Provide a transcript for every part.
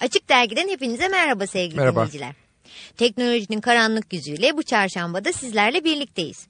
Açık Dergi'den hepinize merhaba sevgili Merhaba. dinleyiciler. Teknolojinin karanlık yüzüyle bu çarşambada sizlerle birlikteyiz.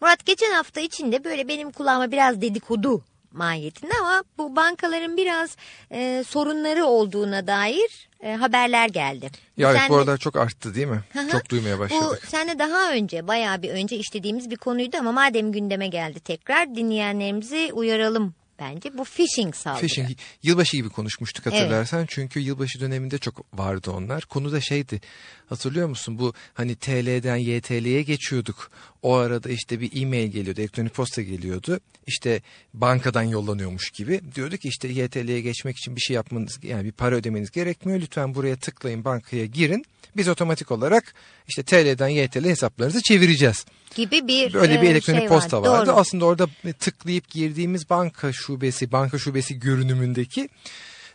Murat geçen hafta içinde böyle benim kulağıma biraz dedikodu mahiyetinde ama bu bankaların biraz e, sorunları olduğuna dair e, haberler geldi. Ya evet bu aralar çok arttı değil mi? Hı hı. Çok duymaya Bu başladık. seninle daha önce bayağı bir önce işlediğimiz bir konuydu ama madem gündeme geldi tekrar dinleyenlerimizi uyaralım bence. Bu phishing saldırı. Phishing yılbaşı gibi konuşmuştuk hatırlarsan. Çünkü yılbaşı döneminde çok vardı onlar. Konu da şeydi. Hatırlıyor musun? Bu hani TL'den YTL'ye geçiyorduk. O arada işte bir e-mail geliyordu, elektronik posta geliyordu. İşte bankadan yollanıyormuş gibi. Diyordu ki işte YTL'ye geçmek için bir şey yapmanız yani bir para ödemeniz gerekmiyor. Lütfen buraya tıklayın, bankaya girin. Biz otomatik olarak işte TL'den YTL hesaplarınızı çevireceğiz. Gibi bir Böyle bir e, elektronik şey posta var. vardı. Doğru. Aslında orada tıklayıp girdiğimiz banka şubesi, banka şubesi görünümündeki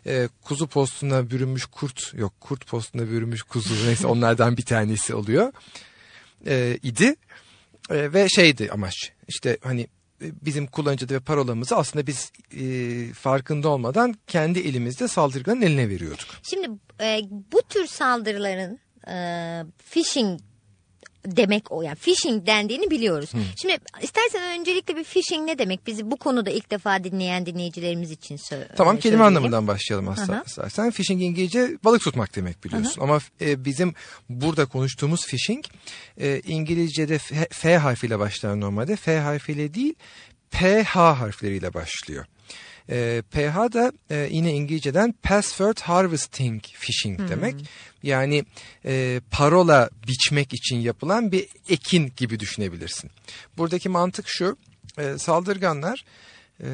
e, kuzu postuna bürünmüş kurt yok kurt postuna bürünmüş kuzu neyse onlardan bir tanesi oluyor e, idi E, ve şeydi amaç işte hani e, bizim kullanıcı ve parolamızı aslında biz e, farkında olmadan kendi elimizde saldırganın eline veriyorduk. Şimdi e, bu tür saldırıların e, phishing demek o yani phishing dendiğini biliyoruz. Şimdi istersen öncelikle bir phishing ne demek? Bizi bu konuda ilk defa dinleyen dinleyicilerimiz için sö- Tamam e, kelime söyleyelim. anlamından başlayalım Hı aslında. hı. istersen. Phishing İngilizce balık tutmak demek biliyorsun. Ama e, bizim burada konuştuğumuz phishing e, İngilizce'de F, F harfiyle başlar normalde. F harfiyle değil PH harfleriyle başlıyor. E, PH da e, yine İngilizceden password harvesting phishing demek. Yani e, parola biçmek için yapılan bir ekin gibi düşünebilirsin. Buradaki mantık şu. e, saldırganlar e,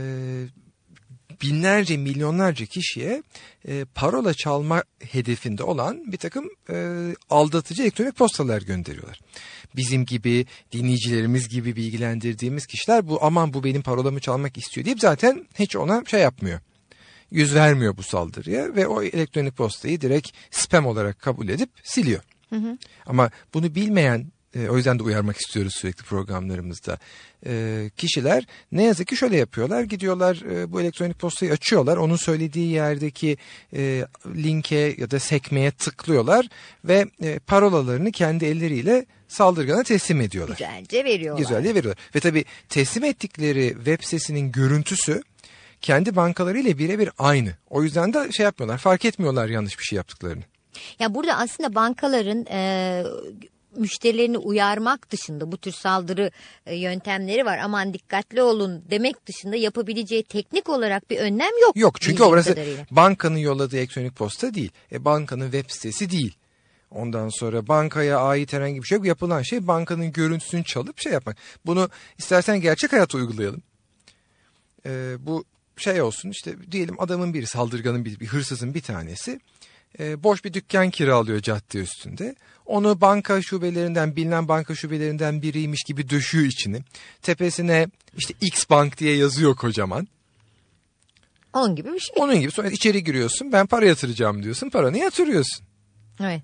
binlerce milyonlarca kişiye e, parola çalma hedefinde olan bir takım e, aldatıcı elektronik postalar gönderiyorlar. Bizim gibi dinleyicilerimiz gibi bilgilendirdiğimiz kişiler bu aman bu benim parolamı çalmak istiyor deyip zaten hiç ona şey yapmıyor. Yüz vermiyor bu saldırıya ve o elektronik postayı direkt spam olarak kabul edip siliyor. Ama bunu bilmeyen e, o yüzden de uyarmak istiyoruz sürekli programlarımızda. E, kişiler ne yazık ki şöyle yapıyorlar. Gidiyorlar e, bu elektronik postayı açıyorlar. Onun söylediği yerdeki e, linke ya da sekmeye tıklıyorlar ve e, parolalarını kendi elleriyle saldırgana teslim ediyorlar. Güzelce veriyorlar. Güzelliğe veriyorlar. Ve tabii teslim ettikleri web sitesinin görüntüsü kendi bankalarıyla birebir aynı. O yüzden de şey yapmıyorlar, fark etmiyorlar yanlış bir şey yaptıklarını. Ya burada aslında bankaların e, müşterilerini uyarmak dışında bu tür saldırı e, yöntemleri var. Aman dikkatli olun demek dışında yapabileceği teknik olarak bir önlem yok. Yok çünkü orası kadarıyla. bankanın yolladığı elektronik posta değil. E, bankanın web sitesi değil. Ondan sonra bankaya ait herhangi bir şey yok. Yapılan şey bankanın görüntüsünü çalıp şey yapmak. Bunu istersen gerçek hayata uygulayalım. E, bu şey olsun işte diyelim adamın biri saldırganın bir, bir hırsızın bir tanesi e, boş bir dükkan kiralıyor cadde üstünde. Onu banka şubelerinden bilinen banka şubelerinden biriymiş gibi döşüyor içini. Tepesine işte X Bank diye yazıyor kocaman. Onun gibi bir şey. Onun gibi sonra içeri giriyorsun ben para yatıracağım diyorsun paranı yatırıyorsun. Evet.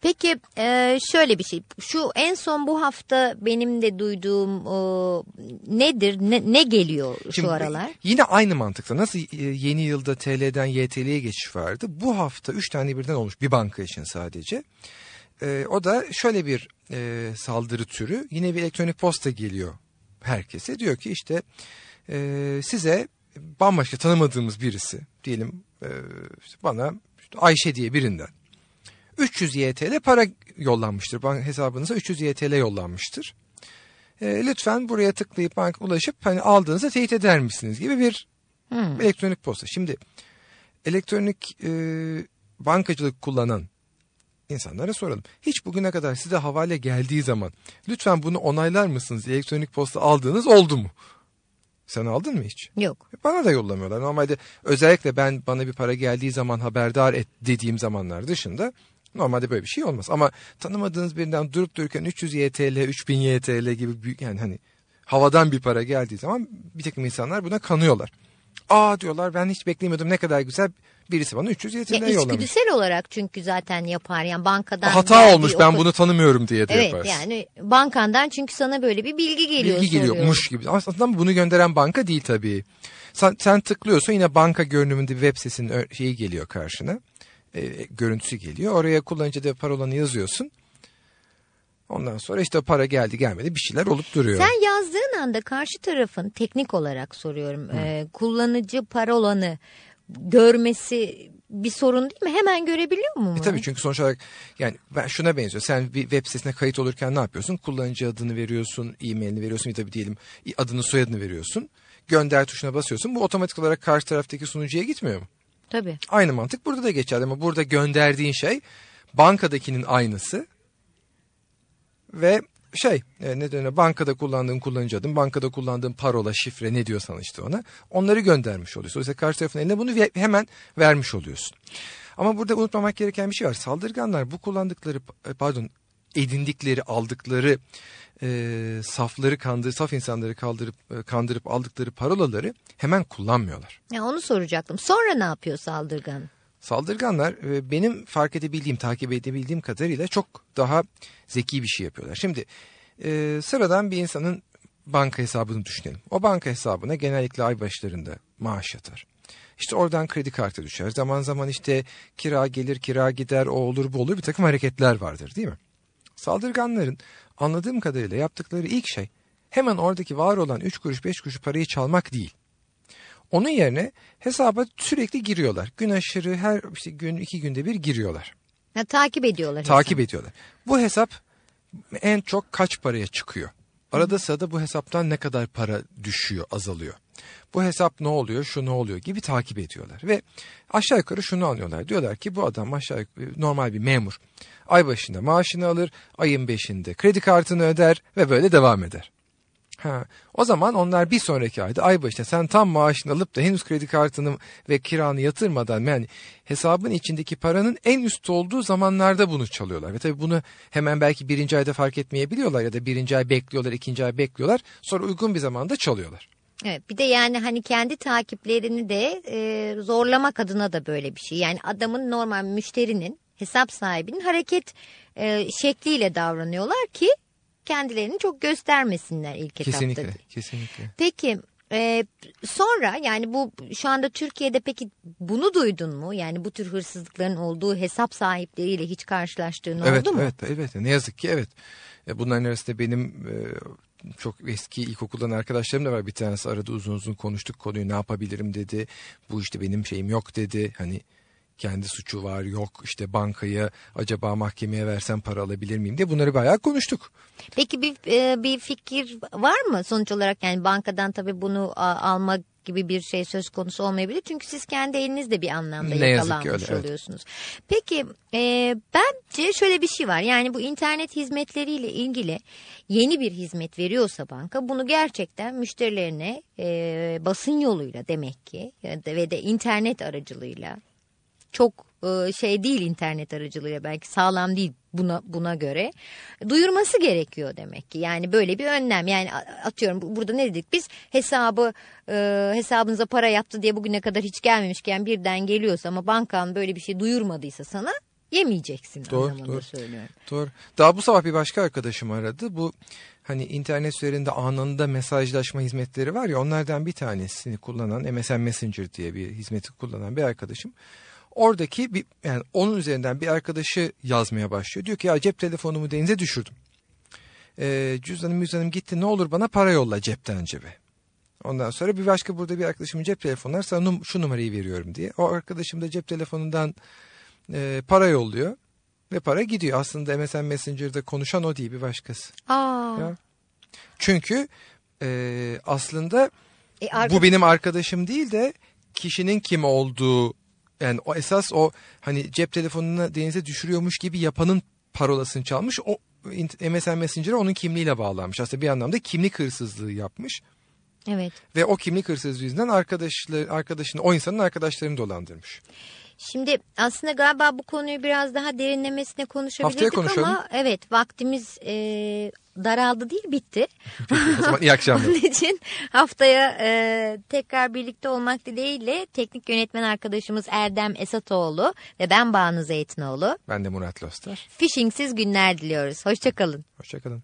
Peki e, şöyle bir şey. Şu en son bu hafta benim de duyduğum o, nedir? Ne, ne geliyor şu Şimdi aralar? Yine aynı mantıkta nasıl e, yeni yılda TL'den YTL'ye geçiş vardı. Bu hafta 3 tane birden olmuş bir banka için sadece. E, o da şöyle bir e, saldırı türü yine bir elektronik posta geliyor herkese. Diyor ki işte e, size bambaşka tanımadığımız birisi diyelim e, işte bana işte Ayşe diye birinden 300 YTL para yollanmıştır. Banka hesabınıza 300 YTL yollanmıştır. E, lütfen buraya tıklayıp banka ulaşıp hani aldığınızı teyit eder misiniz gibi bir Hmm. elektronik posta. Şimdi elektronik e, bankacılık kullanan insanlara soralım. Hiç bugüne kadar size havale geldiği zaman lütfen bunu onaylar mısınız? Elektronik posta aldığınız oldu mu? Sen aldın mı hiç? Yok. Bana da yollamıyorlar. Normalde özellikle ben bana bir para geldiği zaman haberdar et dediğim zamanlar dışında normalde böyle bir şey olmaz. Ama tanımadığınız birinden durup dururken 300 YTL, 3000 YTL gibi büyük yani hani havadan bir para geldiği zaman bir takım insanlar buna kanıyorlar. Aa diyorlar ben hiç beklemiyordum ne kadar güzel birisi bana 300 YTL yollamış. içgüdüsel olarak çünkü zaten yapar yani bankadan Hata olmuş ben bunu tanımıyorum diye de Evet yaparsın. yani bankandan çünkü sana böyle bir bilgi geliyor. Bilgi geliyormuş gibi. Aslında bunu gönderen banka değil tabii. Sen, sen tıklıyorsun yine banka görünümünde bir web sitesinin şeyi geliyor karşına. E, görüntüsü geliyor. Oraya kullanıcı adı parolanı yazıyorsun. Ondan sonra işte para geldi gelmedi bir şeyler olup duruyor. Sen yazdığın anda karşı tarafın teknik olarak soruyorum e, kullanıcı parolanı görmesi bir sorun değil mi? Hemen görebiliyor mu? E tabii çünkü sonuç olarak yani ben şuna benziyor. Sen bir web sitesine kayıt olurken ne yapıyorsun? Kullanıcı adını veriyorsun, e-mailini veriyorsun ya tabii diyelim adını soyadını veriyorsun. Gönder tuşuna basıyorsun. Bu otomatik olarak karşı taraftaki sunucuya gitmiyor mu? Tabii. Aynı mantık burada da geçerli ama burada gönderdiğin şey bankadakinin aynısı ve şey e, ne dönüyor bankada kullandığın kullanıcı adın, bankada kullandığın parola, şifre ne diyorsan işte ona onları göndermiş oluyorsun. Dolayısıyla karşı tarafın eline bunu hemen vermiş oluyorsun. Ama burada unutmamak gereken bir şey var. Saldırganlar bu kullandıkları e, pardon edindikleri, aldıkları e, safları kandır, saf insanları kaldırıp e, kandırıp aldıkları parolaları hemen kullanmıyorlar. Ya onu soracaktım. Sonra ne yapıyor saldırgan? Saldırganlar e, benim fark edebildiğim, takip edebildiğim kadarıyla çok daha zeki bir şey yapıyorlar. Şimdi e, sıradan bir insanın banka hesabını düşünelim. O banka hesabına genellikle ay başlarında maaş yatar. İşte oradan kredi kartı düşer. Zaman zaman işte kira gelir, kira gider, o olur bu olur bir takım hareketler vardır değil mi? Saldırganların anladığım kadarıyla yaptıkları ilk şey hemen oradaki var olan 3 kuruş 5 kuruş parayı çalmak değil. Onun yerine hesaba sürekli giriyorlar. Gün aşırı her işte gün iki günde bir giriyorlar. Ha, takip ediyorlar. Takip ediyorlar. Bu hesap en çok kaç paraya çıkıyor? Arada sırada bu hesaptan ne kadar para düşüyor, azalıyor. Bu hesap ne oluyor, şu ne oluyor gibi takip ediyorlar. Ve aşağı yukarı şunu anlıyorlar. Diyorlar ki bu adam aşağı yukarı normal bir memur. Ay başında maaşını alır, ayın beşinde kredi kartını öder ve böyle devam eder. Ha, o zaman onlar bir sonraki ayda ay başında sen tam maaşını alıp da henüz kredi kartını ve kiranı yatırmadan yani hesabın içindeki paranın en üst olduğu zamanlarda bunu çalıyorlar. Ve tabii bunu hemen belki birinci ayda fark etmeyebiliyorlar ya da birinci ay bekliyorlar, ikinci ay bekliyorlar. Sonra uygun bir zamanda çalıyorlar. Evet, bir de yani hani kendi takiplerini de e, zorlamak adına da böyle bir şey. Yani adamın normal müşterinin hesap sahibinin hareket e, şekliyle davranıyorlar ki kendilerini çok göstermesinler ilk etapta. Kesinlikle, kesinlikle. Peki e, sonra yani bu şu anda Türkiye'de peki bunu duydun mu? Yani bu tür hırsızlıkların olduğu hesap sahipleriyle hiç karşılaştığın Evet, oldu mu? evet, evet. Ne yazık ki evet. E, Bunların arasında benim e, çok eski ilkokuldan arkadaşlarım da var. Bir tanesi aradı uzun uzun konuştuk konuyu ne yapabilirim dedi. Bu işte benim şeyim yok dedi. Hani kendi suçu var yok işte bankaya acaba mahkemeye versem para alabilir miyim diye bunları bayağı konuştuk. Peki bir e, bir fikir var mı sonuç olarak yani bankadan tabii bunu a, alma gibi bir şey söz konusu olmayabilir. Çünkü siz kendi elinizde bir anlamda Ne yakalanmış öyle, evet. oluyorsunuz. Peki e, bence şöyle bir şey var. Yani bu internet hizmetleriyle ilgili yeni bir hizmet veriyorsa banka bunu gerçekten müşterilerine e, basın yoluyla demek ki ve de internet aracılığıyla çok şey değil internet aracılığıyla belki sağlam değil buna buna göre duyurması gerekiyor demek ki. Yani böyle bir önlem yani atıyorum bu- burada ne dedik biz hesabı e, hesabınıza para yaptı diye bugüne kadar hiç gelmemişken birden geliyorsa ama bankan böyle bir şey duyurmadıysa sana yemeyeceksin Doğru, anlamında doğru. söylüyorum. Doğru. Daha bu sabah bir başka arkadaşım aradı. Bu hani internet üzerinde anında mesajlaşma hizmetleri var ya onlardan bir tanesini kullanan MSN Messenger diye bir hizmeti kullanan bir arkadaşım. Oradaki bir yani onun üzerinden bir arkadaşı yazmaya başlıyor. Diyor ki ya cep telefonumu denize düşürdüm. Ee, cüzdanım müzdanım gitti ne olur bana para yolla cepten cebe. Ondan sonra bir başka burada bir arkadaşımın cep telefonu var sana num- şu numarayı veriyorum diye. O arkadaşım da cep telefonundan e, para yolluyor ve para gidiyor. Aslında MSN Messenger'da konuşan o değil bir başkası. Aa, Ya. Çünkü e, aslında e, bu benim arkadaşım değil de kişinin kim olduğu yani o esas o hani cep telefonunu denize düşürüyormuş gibi yapanın parolasını çalmış. O MSN Messenger'a onun kimliğiyle bağlanmış. Aslında bir anlamda kimlik hırsızlığı yapmış. evet. Ve o kimlik hırsızlığı yüzünden arkadaşları, arkadaşını, o insanın arkadaşlarını dolandırmış. Şimdi aslında galiba bu konuyu biraz daha derinlemesine konuşabilirdik ama evet vaktimiz e, daraldı değil bitti. o zaman iyi akşamlar. Onun için haftaya e, tekrar birlikte olmak dileğiyle teknik yönetmen arkadaşımız Erdem Esatoğlu ve ben Banu Zeytinoğlu Ben de Murat Lostar. phishingsiz günler diliyoruz. Hoşçakalın. Hoşçakalın.